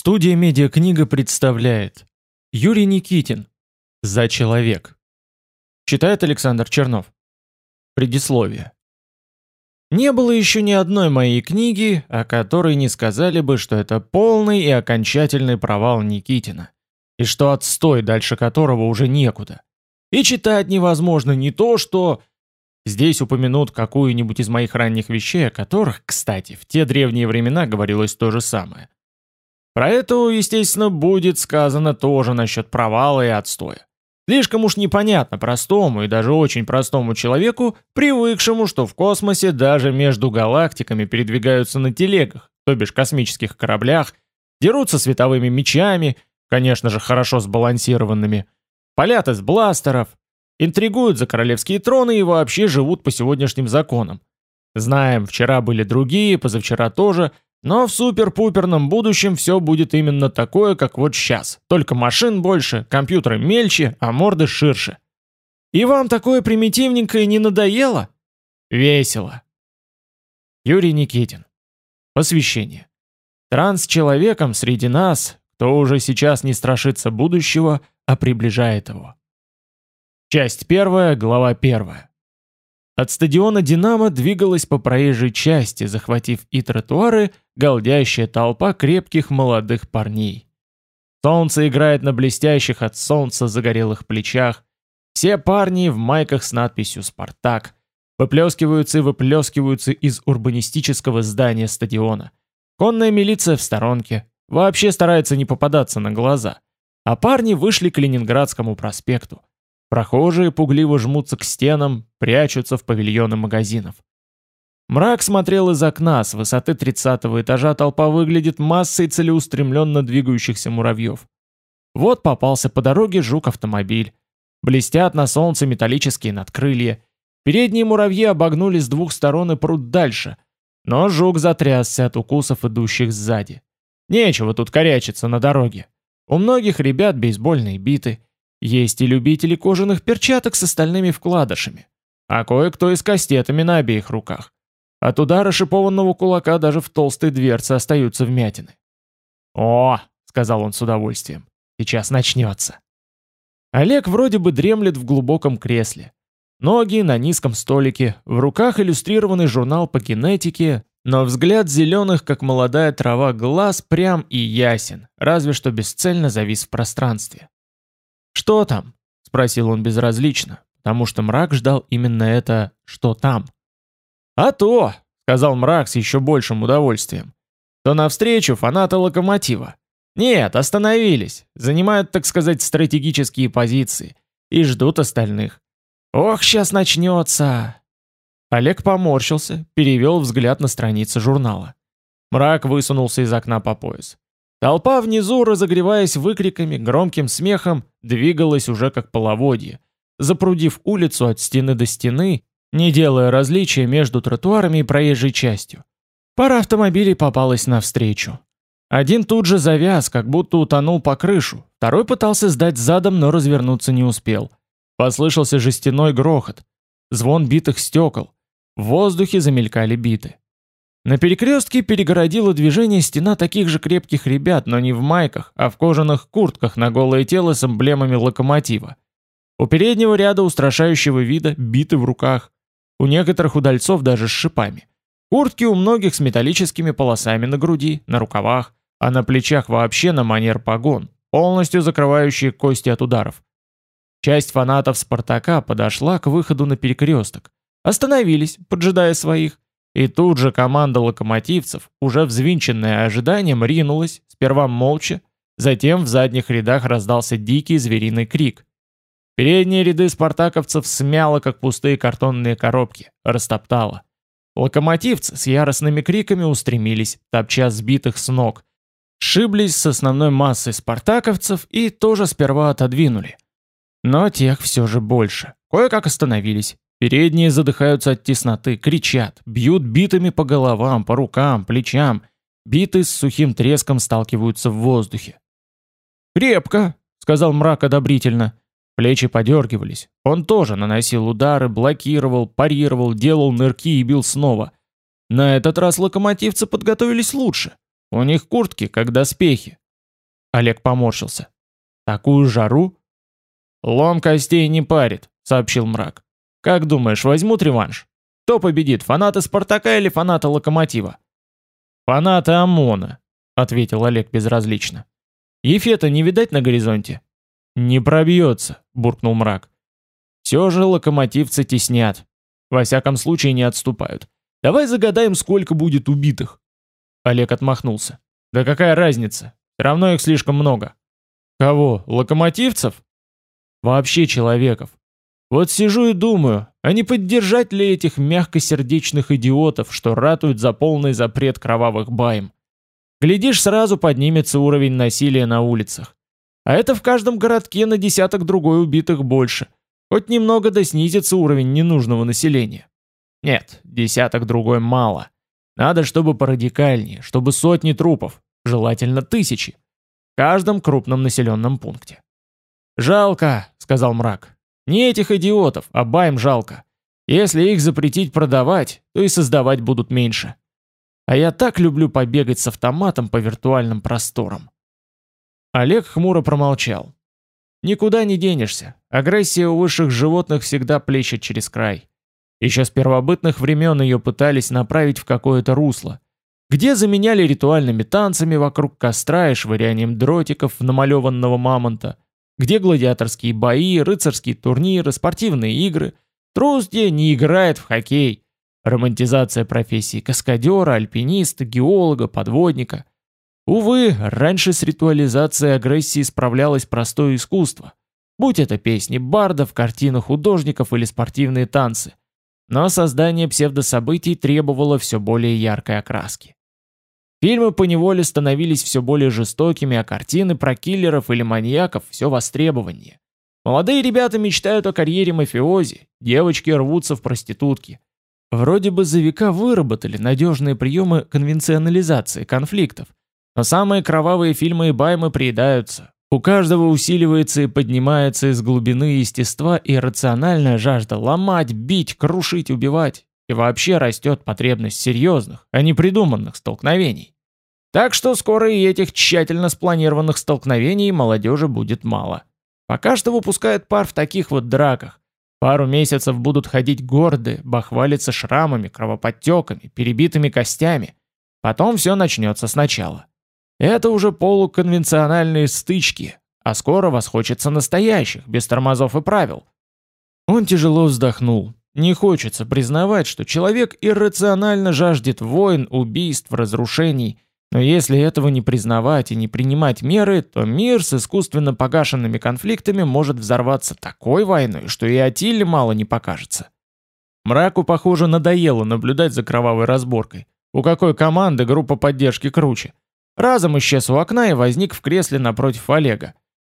Студия «Медиакнига» представляет. Юрий Никитин. «За человек» Читает Александр Чернов. Предисловие. Не было еще ни одной моей книги, о которой не сказали бы, что это полный и окончательный провал Никитина, и что отстой, дальше которого уже некуда. И читать невозможно не то, что... Здесь упомянут какую-нибудь из моих ранних вещей, о которых, кстати, в те древние времена говорилось то же самое. Про это, естественно, будет сказано тоже насчет провала и отстоя. Слишком уж непонятно простому и даже очень простому человеку, привыкшему, что в космосе даже между галактиками передвигаются на телегах, то бишь космических кораблях, дерутся световыми мечами, конечно же хорошо сбалансированными, палят из бластеров, интригуют за королевские троны и вообще живут по сегодняшним законам. Знаем, вчера были другие, позавчера тоже – но в супер-пуперном будущем все будет именно такое, как вот сейчас. Только машин больше, компьютеры мельче, а морды ширше. И вам такое примитивненькое не надоело? Весело. Юрий Никитин. Посвящение. Транс-человеком среди нас, кто уже сейчас не страшится будущего, а приближает его. Часть первая, глава первая. От стадиона «Динамо» двигалась по проезжей части, захватив и тротуары, голдящая толпа крепких молодых парней. Солнце играет на блестящих от солнца загорелых плечах. Все парни в майках с надписью «Спартак» выплескиваются и выплескиваются из урбанистического здания стадиона. Конная милиция в сторонке. Вообще старается не попадаться на глаза. А парни вышли к Ленинградскому проспекту. Прохожие пугливо жмутся к стенам, прячутся в павильоны магазинов. Мрак смотрел из окна, с высоты 30 этажа толпа выглядит массой целеустремленно двигающихся муравьев. Вот попался по дороге жук-автомобиль. Блестят на солнце металлические надкрылья. Передние муравьи обогнули с двух сторон и прут дальше. Но жук затрясся от укусов, идущих сзади. Нечего тут корячиться на дороге. У многих ребят бейсбольные биты. Есть и любители кожаных перчаток с остальными вкладышами, а кое-кто и с кастетами на обеих руках. От удара шипованного кулака даже в толстой дверце остаются вмятины. «О!» — сказал он с удовольствием. «Сейчас начнется». Олег вроде бы дремлет в глубоком кресле. Ноги на низком столике, в руках иллюстрированный журнал по генетике, но взгляд зеленых, как молодая трава, глаз прям и ясен, разве что бесцельно завис в пространстве. «Что там?» — спросил он безразлично, потому что мрак ждал именно это «что там?». «А то!» — сказал мрак с еще большим удовольствием. «То навстречу фанаты локомотива. Нет, остановились, занимают, так сказать, стратегические позиции и ждут остальных. Ох, сейчас начнется!» Олег поморщился, перевел взгляд на страницы журнала. Мрак высунулся из окна по пояс. Толпа внизу, разогреваясь выкриками, громким смехом, двигалась уже как половодье, запрудив улицу от стены до стены, не делая различия между тротуарами и проезжей частью. Пара автомобилей попалась навстречу. Один тут же завяз, как будто утонул по крышу, второй пытался сдать задом, но развернуться не успел. Послышался жестяной грохот, звон битых стекол, в воздухе замелькали биты. На перекрестке перегородила движение стена таких же крепких ребят, но не в майках, а в кожаных куртках на голое тело с эмблемами локомотива. У переднего ряда устрашающего вида биты в руках. У некоторых удальцов даже с шипами. Куртки у многих с металлическими полосами на груди, на рукавах, а на плечах вообще на манер погон, полностью закрывающие кости от ударов. Часть фанатов «Спартака» подошла к выходу на перекресток. Остановились, поджидая своих, и тут же команда локомотивцев, уже взвинченная ожиданием, ринулась, сперва молча, затем в задних рядах раздался дикий звериный крик. Передние ряды спартаковцев смяло, как пустые картонные коробки, растоптало. Локомотивцы с яростными криками устремились, топча сбитых с ног, шиблись с основной массой спартаковцев и тоже сперва отодвинули. Но тех все же больше. Кое-как остановились, Передние задыхаются от тесноты, кричат, бьют битами по головам, по рукам, плечам. Биты с сухим треском сталкиваются в воздухе. «Крепко», — сказал мрак одобрительно. Плечи подергивались. Он тоже наносил удары, блокировал, парировал, делал нырки и бил снова. На этот раз локомотивцы подготовились лучше. У них куртки, как доспехи. Олег поморщился. Такую жару? Лом костей не парит, сообщил мрак. Как думаешь, возьмут реванш? Кто победит, фанаты Спартака или фанаты Локомотива? Фанаты ОМОНа, ответил Олег безразлично. Ефета не видать на горизонте? Не пробьется, буркнул мрак. Все же локомотивцы теснят. Во всяком случае не отступают. Давай загадаем, сколько будет убитых. Олег отмахнулся. Да какая разница? Равно их слишком много. Кого? Локомотивцев? Вообще человеков. Вот сижу и думаю, а не поддержать ли этих мягкосердечных идиотов, что ратуют за полный запрет кровавых байм? Глядишь, сразу поднимется уровень насилия на улицах. А это в каждом городке на десяток другой убитых больше. Хоть немного да снизится уровень ненужного населения. Нет, десяток другой мало. Надо, чтобы порадикальнее, чтобы сотни трупов, желательно тысячи, в каждом крупном населенном пункте. «Жалко», — сказал мрак. «Не этих идиотов, а байм жалко. Если их запретить продавать, то и создавать будут меньше. А я так люблю побегать с автоматом по виртуальным просторам». Олег хмуро промолчал. «Никуда не денешься. Агрессия у высших животных всегда плещет через край. Еще с первобытных времен ее пытались направить в какое-то русло, где заменяли ритуальными танцами вокруг костра и швырянием дротиков в намалеванного мамонта, где гладиаторские бои, рыцарские турниры, спортивные игры, трус где не играет в хоккей, романтизация профессии каскадера, альпиниста, геолога, подводника. Увы, раньше с ритуализацией агрессии справлялось простое искусство, будь это песни бардов, картины художников или спортивные танцы – но создание псевдособытий требовало все более яркой окраски. Фильмы по неволе становились все более жестокими, а картины про киллеров или маньяков все востребованнее. Молодые ребята мечтают о карьере мафиози, девочки рвутся в проститутки. Вроде бы за века выработали надежные приемы конвенционализации конфликтов, но самые кровавые фильмы и баймы приедаются, у каждого усиливается и поднимается из глубины естества иррациональная жажда ломать, бить, крушить, убивать. И вообще растет потребность серьезных, а не придуманных столкновений. Так что скоро и этих тщательно спланированных столкновений молодежи будет мало. Пока что выпускают пар в таких вот драках. Пару месяцев будут ходить гордые, бахвалиться шрамами, кровоподтеками, перебитыми костями. Потом все начнется сначала. Это уже полуконвенциональные стычки, а скоро восхочется настоящих, без тормозов и правил. Он тяжело вздохнул. Не хочется признавать, что человек иррационально жаждет войн, убийств, разрушений, но если этого не признавать и не принимать меры, то мир с искусственно погашенными конфликтами может взорваться такой войной, что и Атилле мало не покажется. Мраку, похоже, надоело наблюдать за кровавой разборкой. У какой команды группа поддержки круче? Разом исчез у окна и возник в кресле напротив Олега.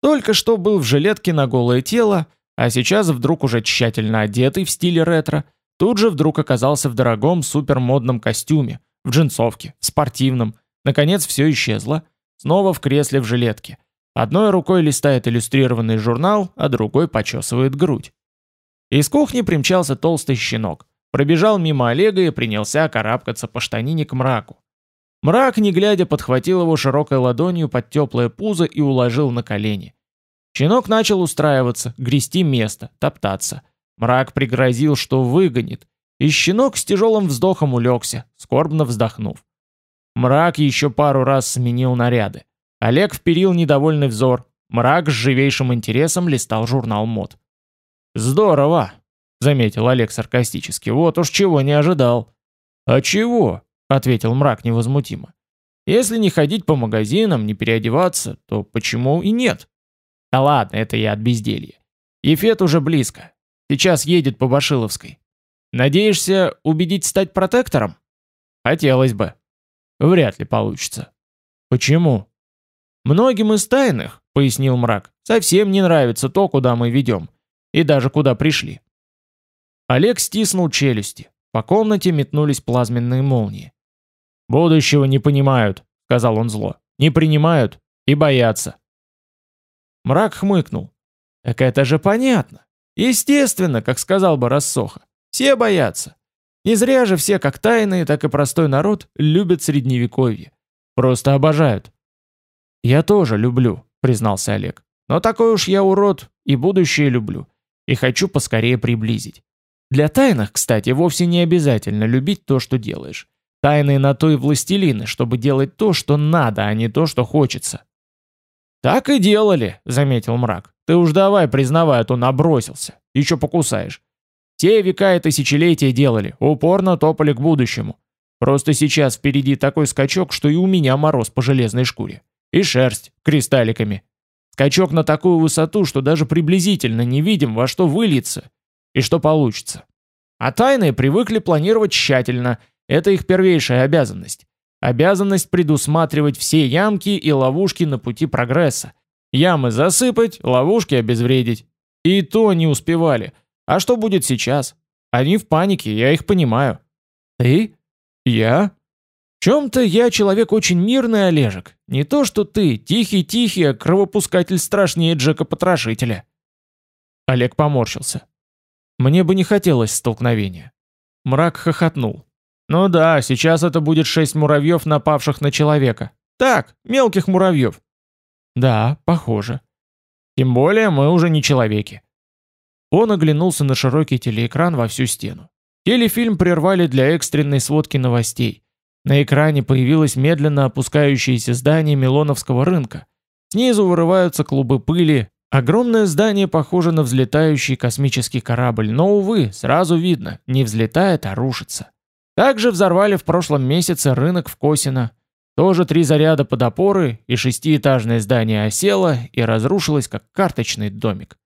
Только что был в жилетке на голое тело, а сейчас вдруг уже тщательно одетый в стиле ретро, тут же вдруг оказался в дорогом супермодном костюме, в джинсовке, в спортивном. Наконец все исчезло. Снова в кресле в жилетке. Одной рукой листает иллюстрированный журнал, а другой почесывает грудь. Из кухни примчался толстый щенок. Пробежал мимо Олега и принялся карабкаться по штанине к мраку. Мрак, не глядя, подхватил его широкой ладонью под теплое пузо и уложил на колени. Щенок начал устраиваться, грести место, топтаться. Мрак пригрозил, что выгонит, и щенок с тяжелым вздохом улегся, скорбно вздохнув. Мрак еще пару раз сменил наряды. Олег вперил недовольный взор. Мрак с живейшим интересом листал журнал мод. «Здорово!» — заметил Олег саркастически. «Вот уж чего не ожидал». «А чего?» — ответил мрак невозмутимо. «Если не ходить по магазинам, не переодеваться, то почему и нет?» «Да ладно, это я от безделья. Ефет уже близко. Сейчас едет по Башиловской. Надеешься убедить стать протектором?» «Хотелось бы». «Вряд ли получится». «Почему?» «Многим из тайных, — пояснил мрак, — совсем не нравится то, куда мы ведем. И даже куда пришли». Олег стиснул челюсти. По комнате метнулись плазменные молнии. «Будущего не понимают», — сказал он зло. «Не принимают и боятся». Мрак хмыкнул. «Так это же понятно. Естественно, как сказал бы Рассоха. Все боятся. Не зря же все, как тайные, так и простой народ, любят средневековье. Просто обожают. «Я тоже люблю», — признался Олег. «Но такой уж я урод, и будущее люблю. И хочу поскорее приблизить. Для тайных, кстати, вовсе не обязательно любить то, что делаешь. Тайные на то и властелины, чтобы делать то, что надо, а не то, что хочется». «Так и делали», — заметил мрак. «Ты уж давай, признавай, а то набросился. Еще покусаешь. Те века и тысячелетия делали, упорно топали к будущему. Просто сейчас впереди такой скачок, что и у меня мороз по железной шкуре. И шерсть кристалликами. Скачок на такую высоту, что даже приблизительно не видим, во что выльется и что получится. А тайные привыкли планировать тщательно, это их первейшая обязанность. Обязанность предусматривать все ямки и ловушки на пути прогресса. Ямы засыпать, ловушки обезвредить. И то не успевали. А что будет сейчас? Они в панике, я их понимаю. Ты? Я? В чем-то я человек очень мирный, Олежек. Не то что ты, тихий-тихий, а кровопускатель страшнее Джека-потрошителя. Олег поморщился. Мне бы не хотелось столкновения. Мрак хохотнул. Ну да, сейчас это будет шесть муравьев, напавших на человека. Так, мелких муравьев. Да, похоже. Тем более мы уже не человеки. Он оглянулся на широкий телеэкран во всю стену. Телефильм прервали для экстренной сводки новостей. На экране появилось медленно опускающееся здание Милоновского рынка. Снизу вырываются клубы пыли. Огромное здание похоже на взлетающий космический корабль, но, увы, сразу видно, не взлетает, а рушится. Также взорвали в прошлом месяце рынок в Косино. Тоже три заряда под опоры, и шестиэтажное здание осело и разрушилось, как карточный домик.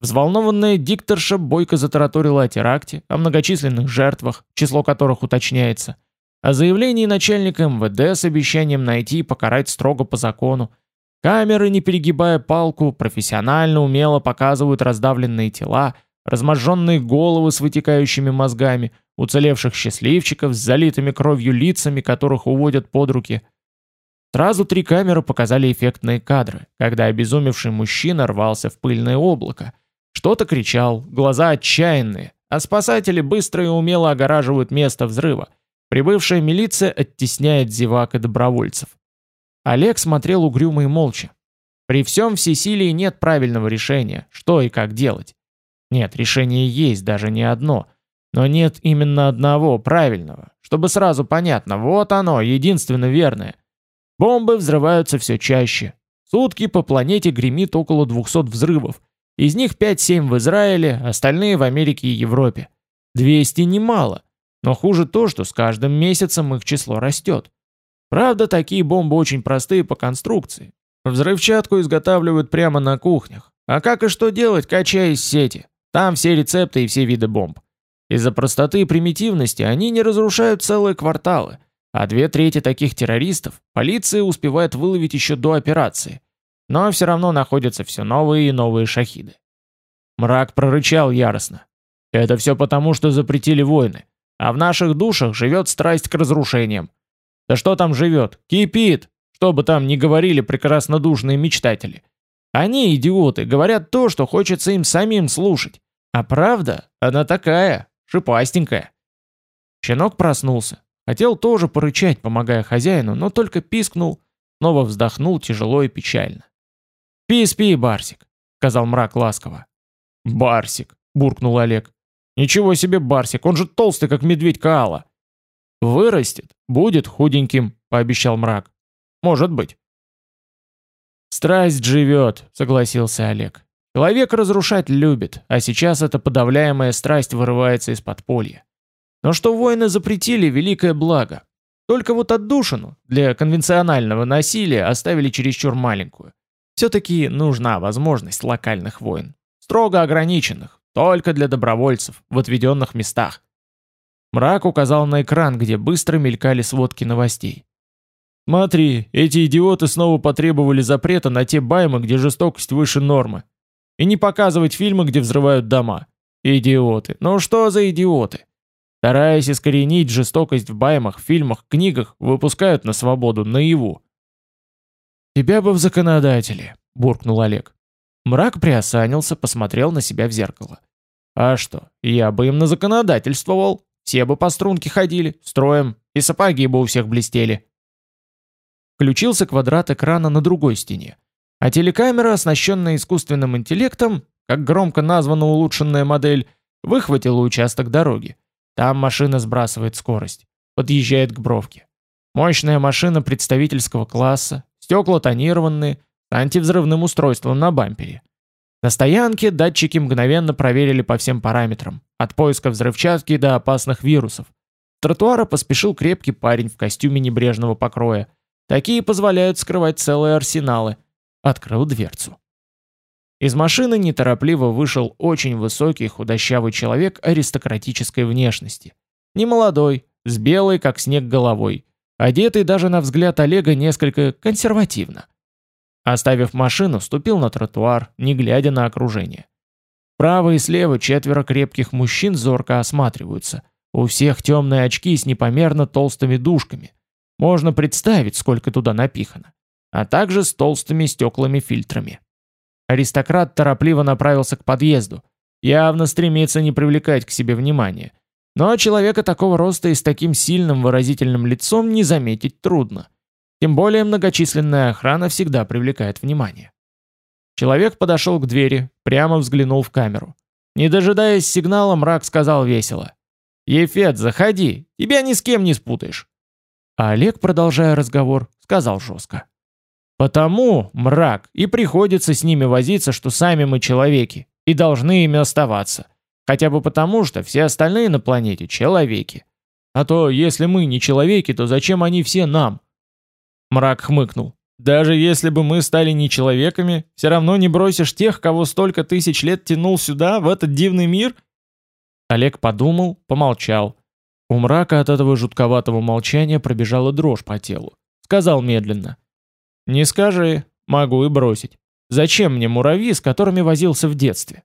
Взволнованная дикторша бойко затараторила о теракте, о многочисленных жертвах, число которых уточняется, о заявлении начальника МВД с обещанием найти и покарать строго по закону. Камеры, не перегибая палку, профессионально умело показывают раздавленные тела, разможженные головы с вытекающими мозгами, уцелевших счастливчиков с залитыми кровью лицами, которых уводят под руки. Сразу три камеры показали эффектные кадры, когда обезумевший мужчина рвался в пыльное облако, что-то кричал, глаза отчаянные, а спасатели быстро и умело огораживают место взрыва. Прибывшая милиция оттесняет зевак и добровольцев. Олег смотрел угрюмо и молча. При всем всесилии нет правильного решения, что и как делать. Нет, решение есть, даже не одно. Но нет именно одного правильного, чтобы сразу понятно, вот оно, единственно верное. Бомбы взрываются все чаще. Сутки по планете гремит около 200 взрывов, из них 5-7 в Израиле, остальные в Америке и Европе. 200 немало, но хуже то, что с каждым месяцем их число растет. Правда, такие бомбы очень простые по конструкции. Взрывчатку изготавливают прямо на кухнях. А как и что делать, качая из сети? Там все рецепты и все виды бомб. Из-за простоты и примитивности они не разрушают целые кварталы, а две трети таких террористов полиция успевает выловить еще до операции – но все равно находятся все новые и новые шахиды. Мрак прорычал яростно. Это все потому, что запретили войны, а в наших душах живет страсть к разрушениям. Да что там живет? Кипит! Что бы там ни говорили прекраснодушные мечтатели. Они, идиоты, говорят то, что хочется им самим слушать. А правда, она такая, шипастенькая. Щенок проснулся. Хотел тоже порычать, помогая хозяину, но только пискнул, снова вздохнул тяжело и печально. «Спи, спи, Барсик», — сказал мрак ласково. «Барсик», — буркнул Олег. «Ничего себе Барсик, он же толстый, как медведь Каала». «Вырастет, будет худеньким», — пообещал мрак. «Может быть». «Страсть живет», — согласился Олег. «Человек разрушать любит, а сейчас эта подавляемая страсть вырывается из подполья. Но что воины запретили, великое благо. Только вот отдушину для конвенционального насилия оставили чересчур маленькую. Все-таки нужна возможность локальных войн. Строго ограниченных, только для добровольцев, в отведенных местах. Мрак указал на экран, где быстро мелькали сводки новостей. «Смотри, эти идиоты снова потребовали запрета на те баймы, где жестокость выше нормы. И не показывать фильмы, где взрывают дома. Идиоты. Ну что за идиоты? Стараясь искоренить жестокость в баймах, фильмах, книгах, выпускают на свободу наяву. «Тебя бы в законодатели», — буркнул Олег. Мрак приосанился, посмотрел на себя в зеркало. «А что, я бы им на законодательствовал. Все бы по струнке ходили, строем, и сапоги бы у всех блестели». Включился квадрат экрана на другой стене. А телекамера, оснащенная искусственным интеллектом, как громко названа улучшенная модель, выхватила участок дороги. Там машина сбрасывает скорость. Подъезжает к бровке. Мощная машина представительского класса, стекла тонированные, с антивзрывным устройством на бампере. На стоянке датчики мгновенно проверили по всем параметрам, от поиска взрывчатки до опасных вирусов. С тротуара поспешил крепкий парень в костюме небрежного покроя. Такие позволяют скрывать целые арсеналы. Открыл дверцу. Из машины неторопливо вышел очень высокий худощавый человек аристократической внешности. Немолодой, с белой, как снег, головой, одетый даже на взгляд Олега несколько консервативно. Оставив машину, ступил на тротуар, не глядя на окружение. Справа и слева четверо крепких мужчин зорко осматриваются. У всех темные очки с непомерно толстыми дужками. Можно представить, сколько туда напихано. А также с толстыми стеклами-фильтрами. Аристократ торопливо направился к подъезду. Явно стремится не привлекать к себе внимания. Но человека такого роста и с таким сильным выразительным лицом не заметить трудно. Тем более многочисленная охрана всегда привлекает внимание. Человек подошел к двери, прямо взглянул в камеру. Не дожидаясь сигнала, мрак сказал весело. «Ефет, заходи, тебя ни с кем не спутаешь». А Олег, продолжая разговор, сказал жестко. «Потому, мрак, и приходится с ними возиться, что сами мы человеки, и должны ими оставаться. Хотя бы потому, что все остальные на планете человеки. А то, если мы не человеки, то зачем они все нам? Мрак хмыкнул. Даже если бы мы стали не человеками, все равно не бросишь тех, кого столько тысяч лет тянул сюда, в этот дивный мир? Олег подумал, помолчал. У мрака от этого жутковатого молчания пробежала дрожь по телу. Сказал медленно. «Не скажи, могу и бросить. Зачем мне муравьи, с которыми возился в детстве?»